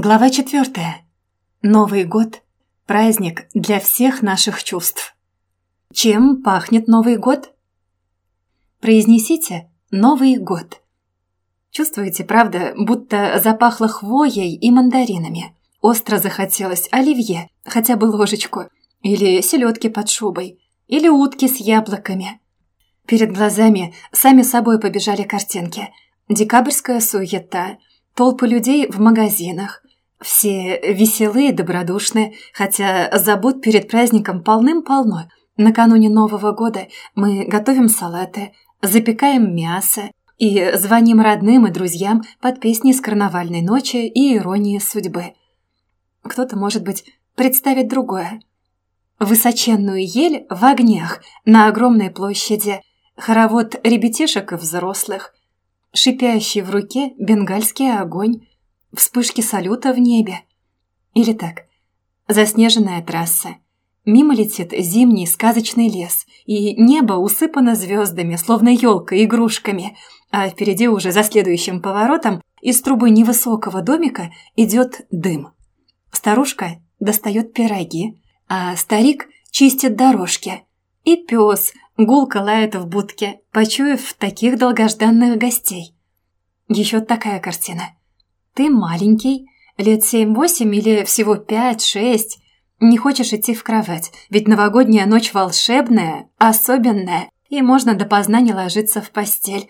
Глава четвертая. Новый год – праздник для всех наших чувств. Чем пахнет Новый год? Произнесите «Новый год». Чувствуете, правда, будто запахло хвоей и мандаринами. Остро захотелось оливье, хотя бы ложечку, или селедки под шубой, или утки с яблоками. Перед глазами сами собой побежали картинки. Декабрьская суета, толпы людей в магазинах, все веселые, добродушные, хотя забот перед праздником полным-полно. Накануне Нового года мы готовим салаты, запекаем мясо и звоним родным и друзьям под песни с карнавальной ночи и иронии судьбы. Кто-то, может быть, представит другое. Высоченную ель в огнях на огромной площади, хоровод ребятишек и взрослых, шипящий в руке бенгальский огонь, вспышки салюта в небе. Или так, заснеженная трасса. Мимо летит зимний сказочный лес, и небо усыпано звездами, словно елка игрушками, а впереди уже за следующим поворотом из трубы невысокого домика идет дым. Старушка достает пироги, а старик чистит дорожки. И пес гулко лает в будке, почуяв таких долгожданных гостей. Еще такая картина – ты маленький, лет семь-восемь или всего пять-шесть. Не хочешь идти в кровать, ведь новогодняя ночь волшебная, особенная, и можно допоздна не ложиться в постель.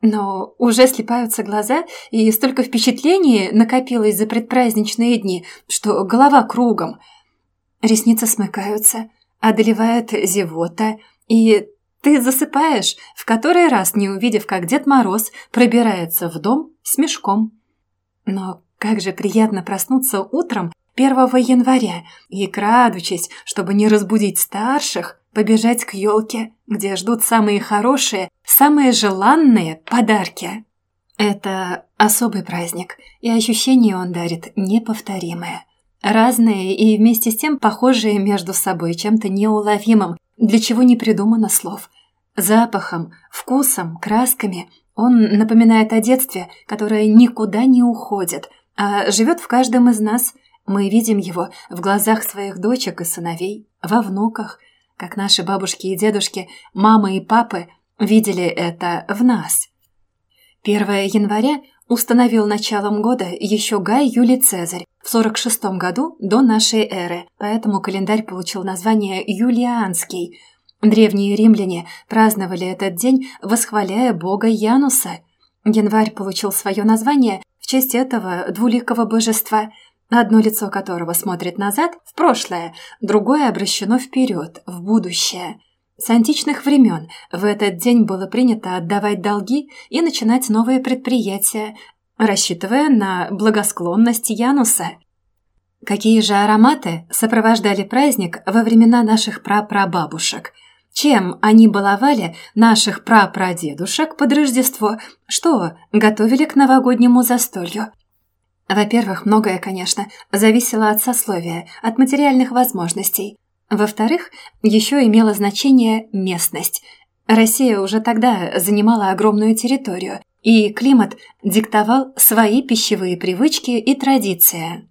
Но уже слепаются глаза, и столько впечатлений накопилось за предпраздничные дни, что голова кругом. Ресницы смыкаются, одолевает зевота, и ты засыпаешь, в который раз не увидев, как Дед Мороз пробирается в дом с мешком. Но как же приятно проснуться утром 1 января и, крадучись, чтобы не разбудить старших, побежать к елке, где ждут самые хорошие, самые желанные подарки. Это особый праздник, и ощущение он дарит неповторимое. Разные и вместе с тем похожие между собой чем-то неуловимым, для чего не придумано слов. Запахом, вкусом, красками он напоминает о детстве, которое никуда не уходит, а живет в каждом из нас. Мы видим его в глазах своих дочек и сыновей, во внуках, как наши бабушки и дедушки, мамы и папы видели это в нас. 1 января установил началом года еще Гай Юлий Цезарь в 46 году до нашей эры, поэтому календарь получил название Юлианский – Древние римляне праздновали этот день, восхваляя бога Януса. Январь получил свое название в честь этого двуликого божества, одно лицо которого смотрит назад, в прошлое, другое обращено вперед, в будущее. С античных времен в этот день было принято отдавать долги и начинать новые предприятия, рассчитывая на благосклонность Януса. Какие же ароматы сопровождали праздник во времена наших прапрабабушек – чем они баловали наших прапрадедушек под Рождество? Что готовили к новогоднему застолью? Во-первых, многое, конечно, зависело от сословия, от материальных возможностей. Во-вторых, еще имело значение местность. Россия уже тогда занимала огромную территорию, и климат диктовал свои пищевые привычки и традиции.